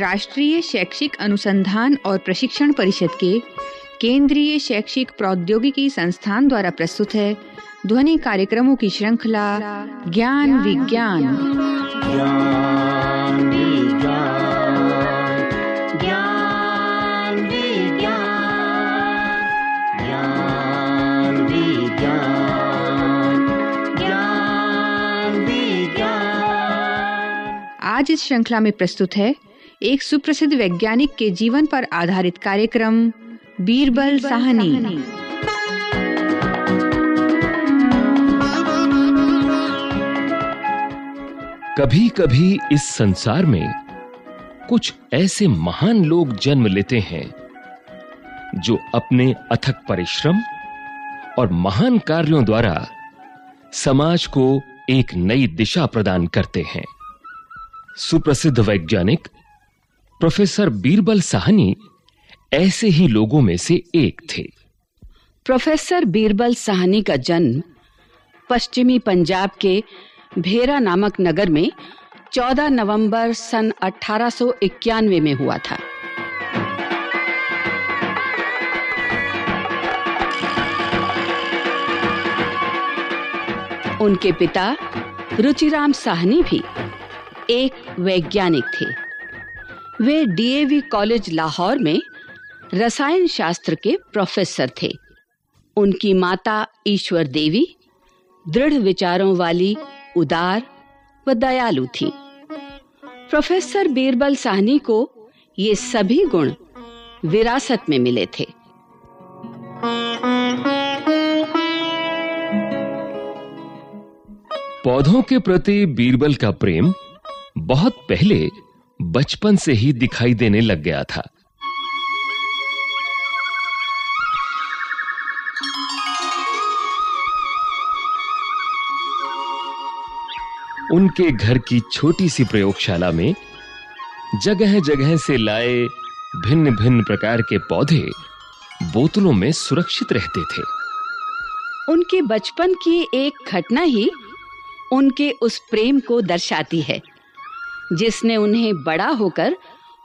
राष्ट्रीय शैक्षिक अनुसंधान और प्रशिक्षण परिषद के केंद्रीय शैक्षिक प्रौद्योगिकी संस्थान द्वारा प्रस्तुत है। ध्वनि कार्यक्रमों की श्रृंखला ज्ञान विज्ञान। ज्ञान विज्ञान। ज्ञान विज्ञान। ज्ञान विज्ञान। ज्ञान विज्ञान। आज इस श्रृंखला में प्रस्तुत है एक सुप्रसिद्ध वैज्ञानिक के जीवन पर आधारित कार्यक्रम बीरबल साहनी। कभी कभी इस संसार में कुछ ऐसे महान लोग जन्म लेते हैं जो अपने अथक परिश्रम और महान कार्यों द्वारा समाज को एक नई दिशा प्रदान करते हैं। सुप्रसिद्ध वैज्ञानिक प्रोफेसर बीरबल साहनी ऐसे ही लोगों में से एक थे। प्रोफेसर बीरबल साहनी का जन्म पश्चिमी पंजाब के भेरा नामक नगर में 14 नवंबर सन 1891 में हुआ था। उनके पिता रुचिराम साहनी भी एक वैज्ञानिक थे। वे डीएवी कॉलेज लाहौर में रसायन शास्त्र के प्रोफेसर थे। उनकी माता ईश्वर देवी, दृढ़ विचारों वाली, उदार व दयालु थी। प्रोफेसर बीरबल साहनी को ये सभी गुण विरासत में मिले थे। पौधों के प्रति बीरबल का प्रेम बहुत पहले बचपन से ही दिखाई देने लग गया था। उनके घर की छोटी सी प्रयोगशाला में जगह-जगह से लाए भिन्न-भिन्न प्रकार के पौधे बोतलों में सुरक्षित रहते थे। उनके बचपन की एक घटना ही उनके उस प्रेम को दर्शाती है। जिसने उन्हें बड़ा होकर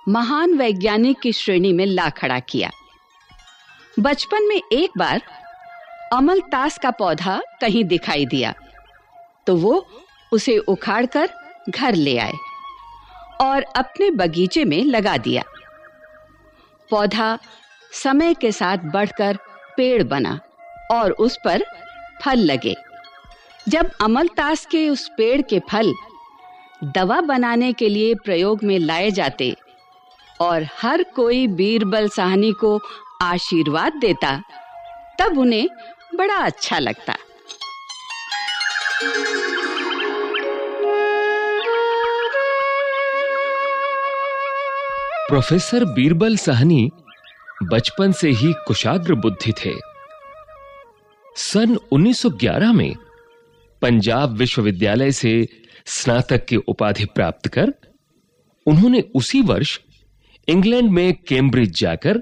महान वैज्ञानिक की श्रेणी में ला खड़ा किया। बचपन में एक बार अमलतास का पौधा कहीं दिखाई दिया तो वो उसे उखाड़कर घर ले आए और अपने बगीचे में लगा दिया। पौधा समय के साथ बढ़कर पेड़ बना और उस पर फल लगे। जब अमलतास के उस पेड़ के फल दवा बनाने के लिए प्रयोग में लाए जाते और हर कोई बीरबल साहनी को आशीर्वाद देता, तब उन्हें बड़ा अच्छा लगता। प्रोफेसर बीरबल साहनी बचपन से ही कुशाग्र बुद्धि थे। सन 1911 में पंजाब विश्वविद्यालय से स्नातक की उपाधि प्राप्त कर, उन्होंने उसी वर्ष इंग्लैंड में कैम्ब्रिज जाकर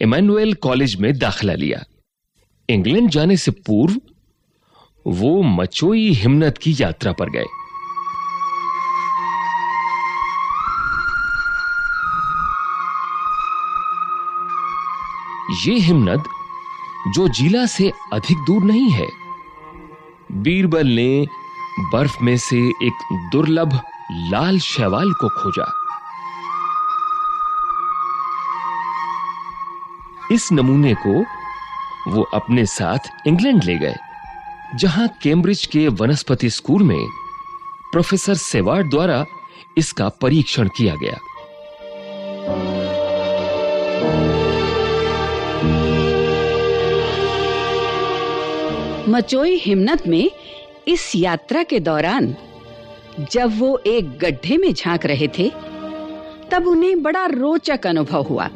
इमैनुअल कॉलेज में दाखला लिया। इंग्लैंड जाने से पूर्व वो मचोई हिमनत की यात्रा पर गए। ये हिमनद जो जिला से अधिक दूर नहीं है बीरबल ने बर्फ़ में से एक दुर्लभ लाल शैवाल को खोजा। इस नमूने को वो अपने साथ इंग्लैंड ले गए, जहाँ कैम्ब्रिज के वनस्पति स्कूल में प्रोफेसर सेवार्ड द्वारा इसका परीक्षण किया गया। मचोई हिमनत में इस यात्रा के दौरान, जब वो एक गड्ढे में झाँक रहे थे, तब उन्हें बड़ा रोचक अनुभव हुआ।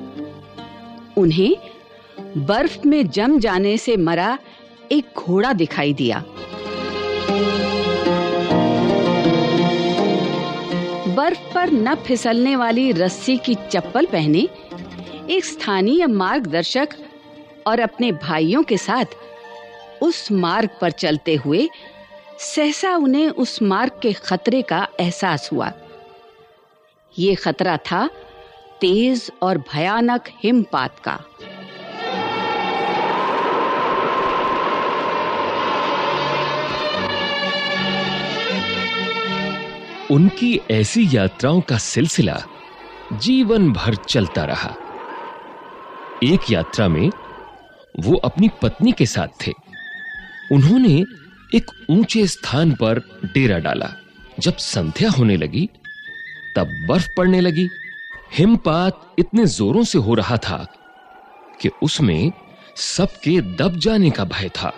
उन्हें बर्फ़ में जम जाने से मरा एक घोड़ा दिखाई दिया। बर्फ़ पर न फिसलने वाली रस्सी की चप्पल पहने एक स्थानीय मार्गदर्शक और अपने भाइयों के साथ उस मार्ग पर चलते हुए सहसा उन्हें उस मार्ग के खतरे का एहसास हुआ। ये खतरा था तेज और भयानक हिमपात का। उनकी ऐसी यात्राओं का सिलसिला जीवन भर चलता रहा। एक यात्रा में वो अपनी पत्नी के साथ थे। उन्होंने एक ऊँचे स्थान पर डेरा डाला। जब संध्या होने लगी, तब बर्फ़ पड़ने लगी। हिमपात इतने जोरों से हो रहा था कि उसमें सबके दब जाने का भय था।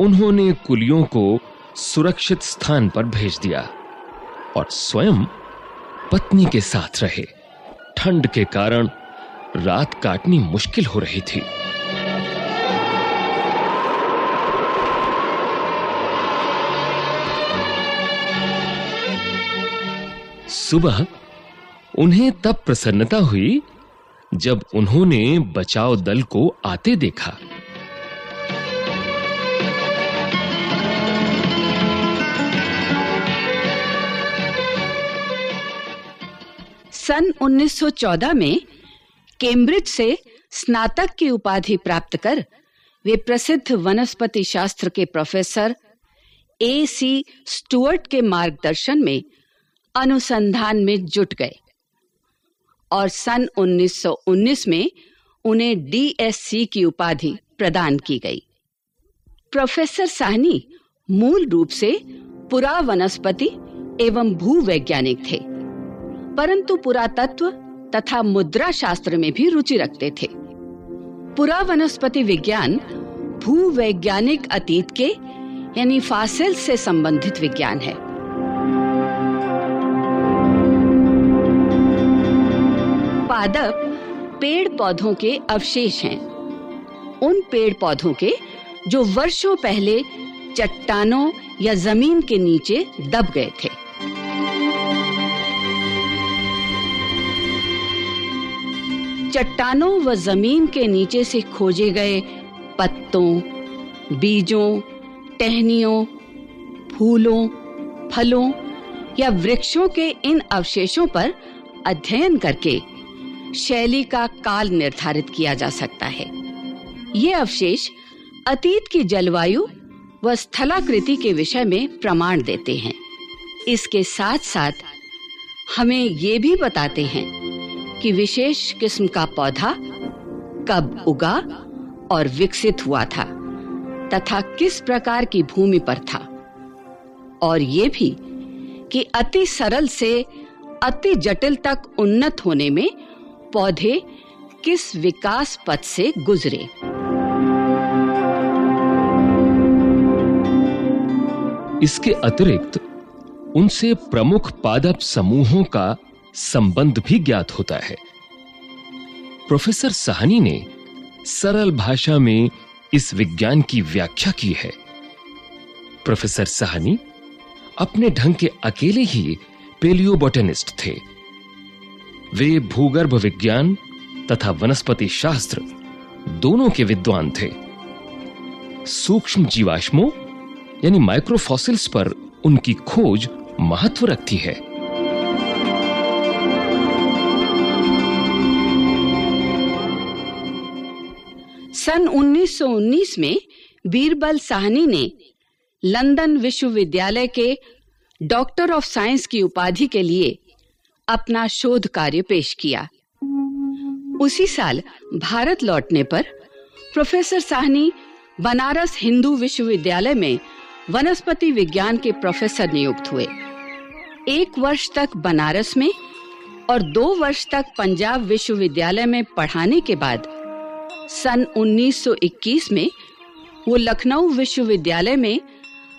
उन्होंने कुलियों को सुरक्षित स्थान पर भेज दिया और स्वयं पत्नी के साथ रहे। ठंड के कारण रात काटनी मुश्किल हो रही थी। सुबह उन्हें तब प्रसन्नता हुई जब उन्होंने बचाव दल को आते देखा। सन 1914 में कैम्ब्रिज से स्नातक की उपाधि प्राप्त कर वे प्रसिद्ध वनस्पति शास्त्र के प्रोफेसर ए सी स्टुअर्ट के मार्गदर्शन में अनुसंधान में जुट गए और सन 1919 में उन्हें डीएससी की उपाधि प्रदान की गई। प्रोफेसर साहनी मूल रूप से पुरा वनस्पति एवं भूवैज्ञानिक थे। परंतु पुरातत्व तथा मुद्रा शास्त्र में भी रुचि रखते थे। पुरा वनस्पति विज्ञान भूवैज्ञानिक अतीत के, यानी फासिल से संबंधित विज्ञान है। पादप पेड़ पौधों के अवशेष हैं। उन पेड़ पौधों के जो वर्षों पहले चट्टानों या ज़मीन के नीचे दब गए थे। चट्टानों व ज़मीन के नीचे से खोजे गए पत्तों, बीजों, टहनियों, फूलों, फलों या वृक्षों के इन अवशेषों पर अध्ययन करके शैली का काल निर्धारित किया जा सकता है। ये अवशेष अतीत की जलवायु व स्थलाकृति के विषय में प्रमाण देते हैं। इसके साथ-साथ हमें ये भी बताते हैं कि विशेष किस्म का पौधा कब उगा और विकसित हुआ था, तथा किस प्रकार की भूमि पर था। और ये भी कि अति सरल से अति जटिल तक उन्नत होने में पौधे किस विकास पथ से गुजरे। इसके अतिरिक्त उनसे प्रमुख पादप समूहों का संबंध भी ज्ञात होता है। प्रोफेसर साहनी ने सरल भाषा में इस विज्ञान की व्याख्या की है। प्रोफेसर साहनी अपने ढंग के अकेले ही पेलियोबोटेनिस्ट थे। वे भूगर्भ विज्ञान तथा वनस्पति शास्त्र दोनों के विद्वान थे। सूक्ष्म जीवाश्मों, यानी माइक्रोफॉसिल्स पर उनकी खोज महत्व रखती है। सन 1919 में बीरबल साहनी ने लंदन विश्वविद्यालय के डॉक्टर ऑफ़ साइंस की उपाधि के लिए अपना शोध कार्य पेश किया। उसी साल भारत लौटने पर प्रोफेसर साहनी बनारस हिंदू विश्वविद्यालय में वनस्पति विज्ञान के प्रोफेसर नियुक्त हुए। एक वर्ष तक बनारस में और दो वर्ष तक पंजाब विश्वविद्यालय में पढ़ाने के बाद सन 1921 में वो लखनऊ विश्वविद्यालय में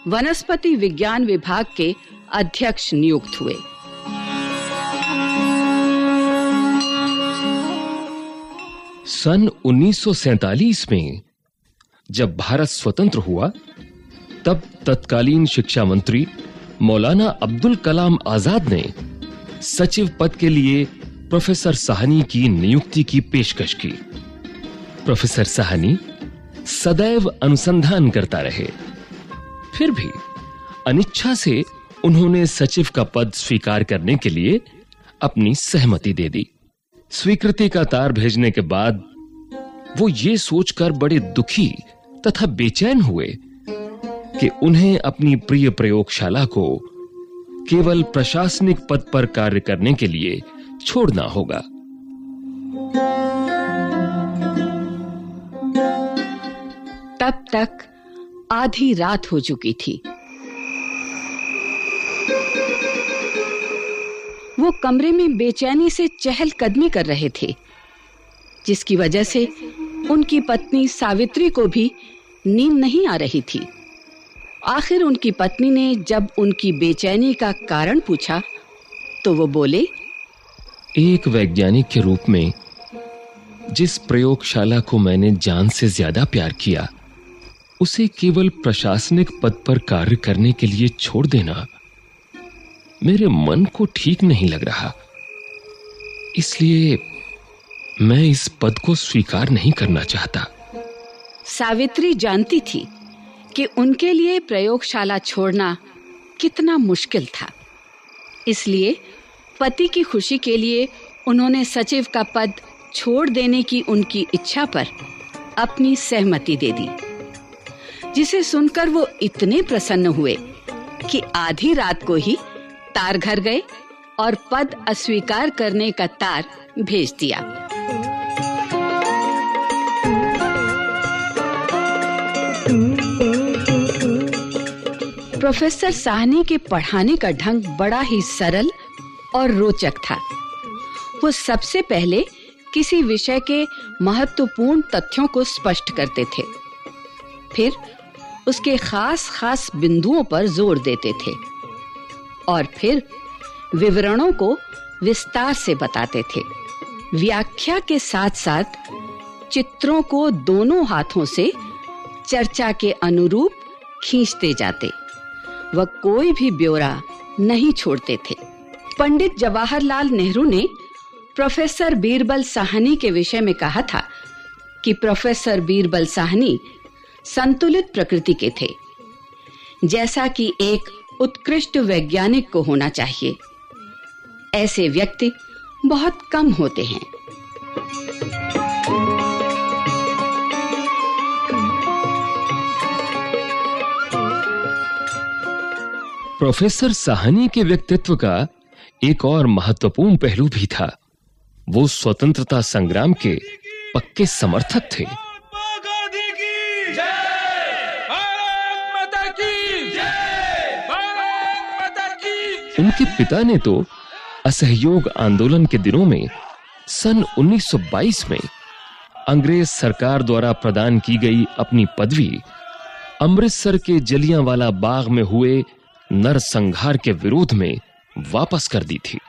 वनस्पति विज्ञान विभाग के अध्यक्ष नियुक्त हुए। सन 1947 में जब भारत स्वतंत्र हुआ, तब तत्कालीन शिक्षा मंत्री मौलाना अब्दुल कलाम आज़ाद ने सचिव पद के लिए प्रोफेसर साहनी की नियुक्ति की पेशकश की। प्रोफेसर साहनी सदैव अनुसंधान करता रहे। फिर भी अनिच्छा से उन्होंने सचिव का पद स्वीकार करने के लिए अपनी सहमति दे दी। स्वीकृति का तार भेजने के बाद वो ये सोचकर बड़े दुखी तथा बेचैन हुए कि उन्हें अपनी प्रिय प्रयोगशाला को केवल प्रशासनिक पद पर कार्य करने के लिए छोड़ना होगा। तब तक आधी रात हो चुकी थी। वो कमरे में बेचैनी से चहलकदमी कर रहे थे, जिसकी वजह से उनकी पत्नी सावित्री को भी नींद नहीं आ रही थी। आखिर उनकी पत्नी ने जब उनकी बेचैनी का कारण पूछा तो वो बोले, एक वैज्ञानिक के रूप में जिस प्रयोगशाला को मैंने जान से ज़्यादा प्यार किया उसे केवल प्रशासनिक पद पर कार्य करने के लिए छोड़ देना मेरे मन को ठीक नहीं लग रहा। इसलिए मैं इस पद को स्वीकार नहीं करना चाहता। सावित्री जानती थी कि उनके लिए प्रयोगशाला छोड़ना कितना मुश्किल था। इसलिए पति की खुशी के लिए उन्होंने सचिव का पद छोड़ देने की उनकी इच्छा पर अपनी सहमति दे दी। जिसे सुनकर वो इतने प्रसन्न हुए कि आधी रात को ही तार घर गए और पद अस्वीकार करने का तार भेज दिया। प्रोफेसर साहनी के पढ़ाने का ढंग बड़ा ही सरल और रोचक था। वो सबसे पहले किसी विषय के महत्वपूर्ण तथ्यों को स्पष्ट करते थे। फिर उसके खास खास बिंदुओं पर ज़ोर देते थे और फिर विवरणों को विस्तार से बताते थे। व्याख्या के साथ-साथ चित्रों को दोनों हाथों से चर्चा के अनुरूप खींचते जाते वह कोई भी ब्यौरा नहीं छोड़ते थे। पंडित जवाहरलाल नेहरू ने प्रोफेसर बीरबल साहनी के विषय में कहा था कि प्रोफेसर बीरबल साहनी संतुलित प्रकृति के थे। जैसा कि एक उत्कृष्ट वैज्ञानिक को होना चाहिए। ऐसे व्यक्ति बहुत कम होते हैं। प्रोफेसर साहनी के व्यक्तित्व का एक और महत्वपूर्ण पहलू भी था। वो स्वतंत्रता संग्राम के पक्के समर्थक थे। उनके पिता ने तो असहयोग आंदोलन के दिनों में, सन 1922 में, अंग्रेज़ सरकार द्वारा प्रदान की गई अपनी पदवी अमृतसर के जलियांवाला बाग में हुए नरसंहार के विरोध में वापस कर दी थी।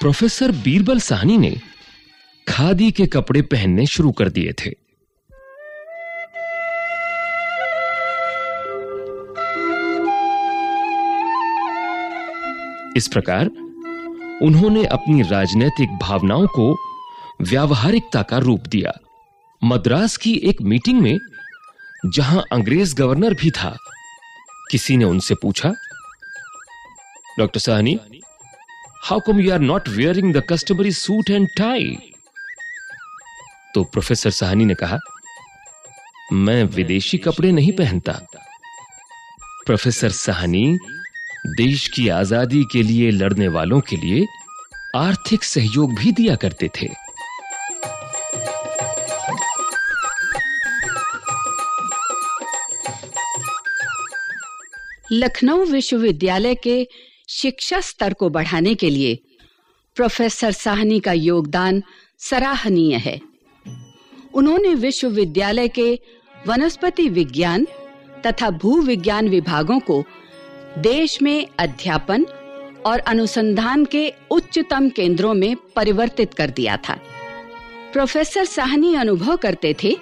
प्रोफेसर बीरबल साहनी ने खादी के कपड़े पहनने शुरू कर दिए थे। इस प्रकार, उन्होंने अपनी राजनीतिक भावनाओं को व्यावहारिकता का रूप दिया। मद्रास की एक मीटिंग में, जहाँ अंग्रेज़ गवर्नर भी था, किसी ने उनसे पूछा, doctor Sahni how come you are not wearing the customary suit and tie तो प्रोफेसर साहनी ने कहा, मैं विदेशी कपड़े नहीं पहनता। प्रोफेसर साहनी, देश की आज़ादी के लिए लड़ने वालों के लिए आर्थिक सहयोग भी दिया करते थे। लखनऊ विश्वविद्यालय के शिक्षा स्तर को बढ़ाने के लिए प्रोफेसर साहनी का योगदान सराहनीय है। उन्होंने विश्वविद्यालय के वनस्पति विज्ञान तथा भूविज्ञान विभागों को देश में अध्यापन और अनुसंधान के उच्चतम केंद्रों में परिवर्तित कर दिया था। प्रोफेसर साहनी अनुभव करते थे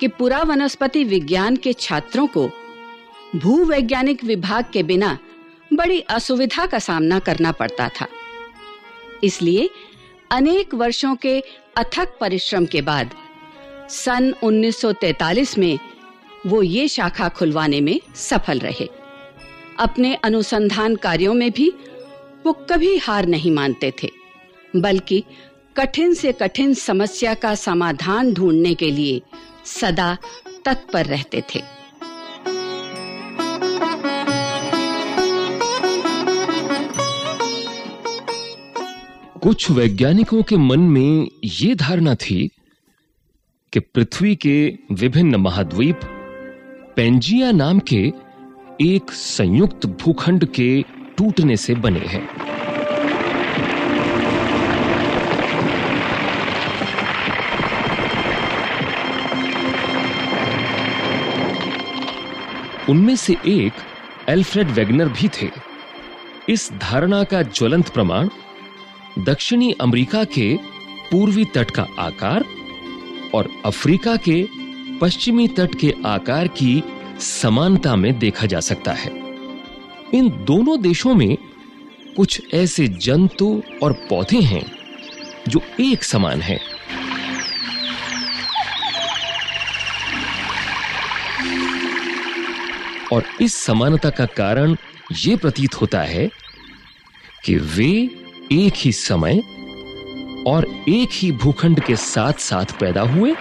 कि पुरा वनस्पति विज्ञान के छात्रों को भूवैज्ञानिक विभाग के बिना बड़ी असुविधा का सामना करना पड़ता था। इसलिए अनेक वर्षों के अथक परिश्रम के बाद सन 1943 में वो ये शाखा खुलवाने में सफल रहे। अपने अनुसंधान कार्यों में भी वो कभी हार नहीं मानते थे, बल्कि कठिन से कठिन समस्या का समाधान ढूँढने के लिए सदा तत्पर रहते थे। कुछ वैज्ञानिकों के मन में ये धारणा थी कि पृथ्वी के विभिन्न महाद्वीप पेंजिया नाम के एक संयुक्त भूखंड के टूटने से बने हैं। उनमें से एक एल्फ्रेड वेगनर भी थे। इस धारणा का ज्वलंत प्रमाण दक्षिणी अमेरिका के पूर्वी तट का आकार और अफ्रीका के पश्चिमी तट के आकार की समानता में देखा जा सकता है। इन दोनों देशों में कुछ ऐसे जंतु और पौधे हैं जो एक समान हैं। और इस समानता का कारण यह प्रतीत होता है कि वे एक ही समय और एक ही भूखंड के साथ साथ पैदा हुए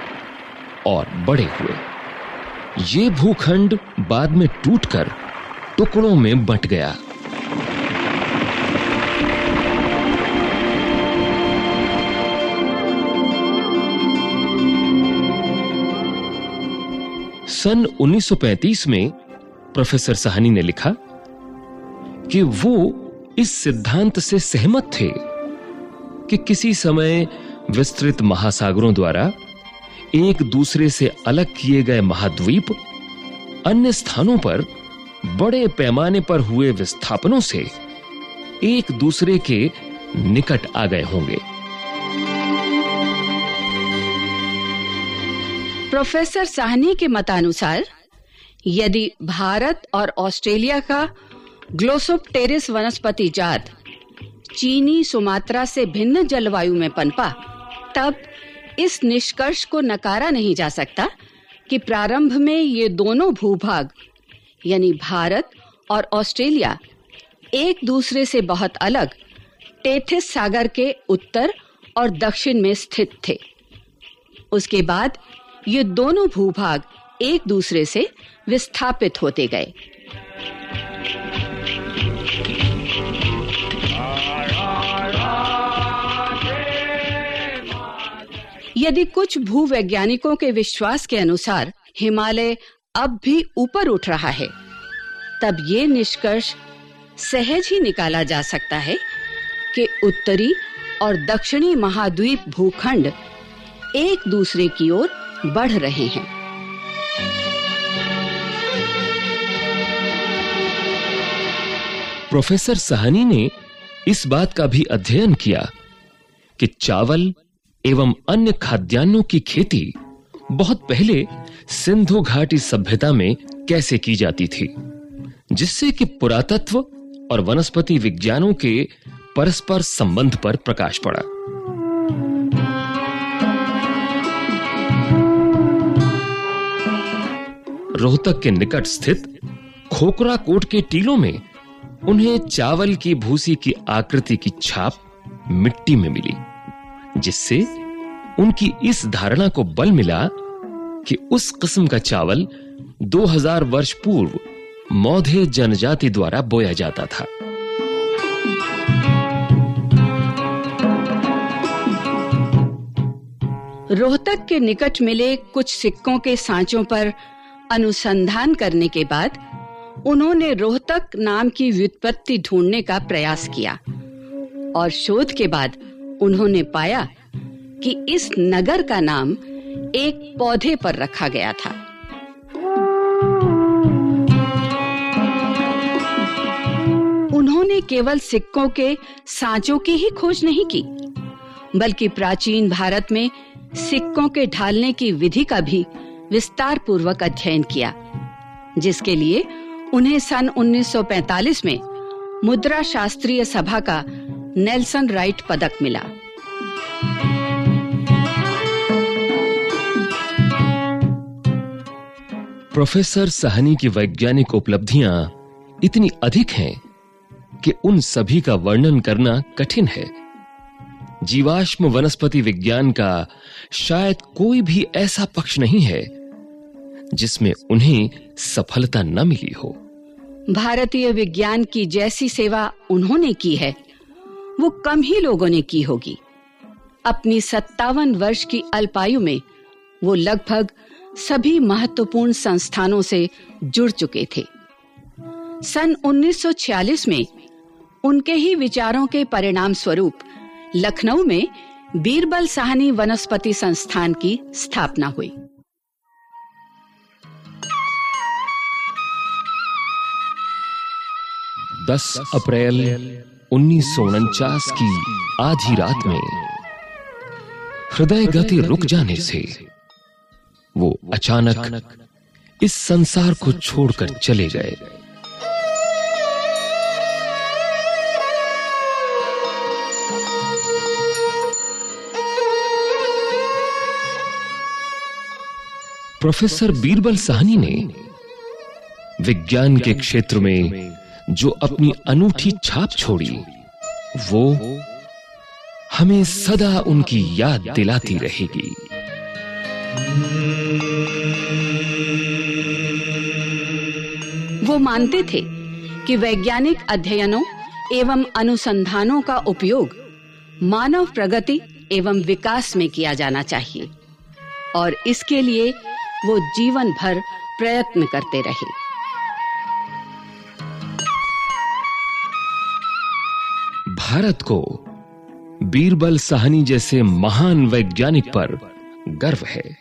और बड़े हुए। ये भूखंड बाद में टूटकर टुकड़ों में बंट गया। सन 1935 में प्रोफेसर साहनी ने लिखा कि वो इस सिद्धांत से सहमत थे। कि किसी समय विस्तृत महासागरों द्वारा एक दूसरे से अलग किए गए महाद्वीप अन्य स्थानों पर बड़े पैमाने पर हुए विस्थापनों से एक दूसरे के निकट आ गए होंगे। प्रोफेसर साहनी के मतानुसार, यदि भारत और ऑस्ट्रेलिया का ग्लोसोप्टेरिस वनस्पति जात चीनी सुमात्रा से भिन्न जलवायु में पनपा, तब इस निष्कर्ष को नकारा नहीं जा सकता कि प्रारंभ में ये दोनों भूभाग, यानी भारत और ऑस्ट्रेलिया, एक दूसरे से बहुत अलग टेथिस सागर के उत्तर और दक्षिण में स्थित थे। उसके बाद ये दोनों भूभाग एक दूसरे से विस्थापित होते गए। यदि कुछ भूवैज्ञानिकों के विश्वास के अनुसार हिमालय अब भी ऊपर उठ रहा है, तब ये निष्कर्ष सहज ही निकाला जा सकता है कि उत्तरी और दक्षिणी महाद्वीप भूखंड एक दूसरे की ओर बढ़ रहे हैं। प्रोफेसर सहानी ने इस बात का भी अध्ययन किया कि चावल एवं अन्य खाद्यान्नों की खेती बहुत पहले सिंधु घाटी सभ्यता में कैसे की जाती थी, जिससे कि पुरातत्व और वनस्पति विज्ञानों के परस्पर संबंध पर प्रकाश पड़ा। रोहतक के निकट स्थित खोकरा कोट के टीलों में उन्हें चावल की भूसी की आकृति की छाप मिट्टी में मिली। जिससे उनकी इस धारणा को बल मिला कि उस किस्म का चावल 2000 वर्ष पूर्व मौधे जनजाति द्वारा बोया जाता था। रोहतक के निकट मिले कुछ सिक्कों के सांचों पर अनुसंधान करने के बाद उन्होंने रोहतक नाम की व्युत्पत्ति ढूँढने का प्रयास किया और शोध के बाद उन्होंने पाया कि इस नगर का नाम एक पौधे पर रखा गया था। उन्होंने केवल सिक्कों के सांचों की ही खोज नहीं की, बल्कि प्राचीन भारत में सिक्कों के ढालने की विधि का भी विस्तार पूर्वक अध्ययन किया, जिसके लिए उन्हें सन 1945 में मुद्रा शास्त्रीय सभा का नेल्सन राइट पदक मिला। प्रोफेसर सहनी की वैज्ञानिक उपलब्धियाँ इतनी अधिक हैं कि उन सभी का वर्णन करना कठिन है। जीवाश्म वनस्पति विज्ञान का शायद कोई भी ऐसा पक्ष नहीं है जिसमें उन्हें सफलता न मिली हो। भारतीय विज्ञान की जैसी सेवा उन्होंने की है। वो कम ही लोगों ने की होगी। अपनी सत्तावन वर्ष की अल्पायु में वो लगभग सभी महत्वपूर्ण संस्थानों से जुड़ चुके थे। सन 1946 में उनके ही विचारों के परिणाम स्वरूप लखनऊ में बीरबल साहनी वनस्पति संस्थान की स्थापना हुई। दस अप्रैल उन्नीस सौ उनचास की आधी रात में हृदय गति रुक जाने से वो अचानक इस संसार को छोड़कर चले गए। प्रोफेसर बीरबल साहनी ने विज्ञान के क्षेत्र में जो अपनी अनूठी छाप छोड़ी वो हमें सदा उनकी याद दिलाती रहेगी। वो मानते थे कि वैज्ञानिक अध्ययनों एवं अनुसंधानों का उपयोग मानव प्रगति एवं विकास में किया जाना चाहिए और इसके लिए वो जीवन भर प्रयत्न करते रहे। भारत को बीरबल साहनी जैसे महान वैज्ञानिक पर गर्व है।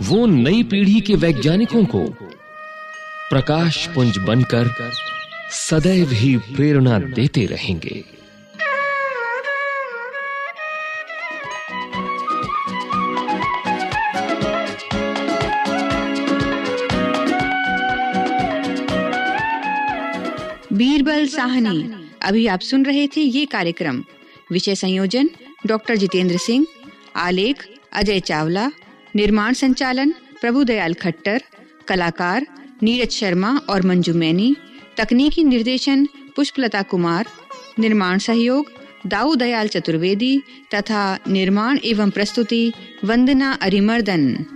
वो नई पीढ़ी के वैज्ञानिकों को प्रकाश पुंज बनकर सदैव ही प्रेरणा देते रहेंगे। साहनी। अभी आप सुन रहे थे ये कार्यक्रम। विषय संयोजन, डॉक्टर जितेंद्र सिंह। आलेख, अजय चावला। निर्माण संचालन प्रभुदयाल खट्टर। कलाकार, नीरज शर्मा और मंजू मैनी। तकनीकी निर्देशन, पुष्पलता कुमार। निर्माण सहयोग, दाऊ दयाल चतुर्वेदी। तथा निर्माण एवं प्रस्तुति, वंदना अरिमर्दन।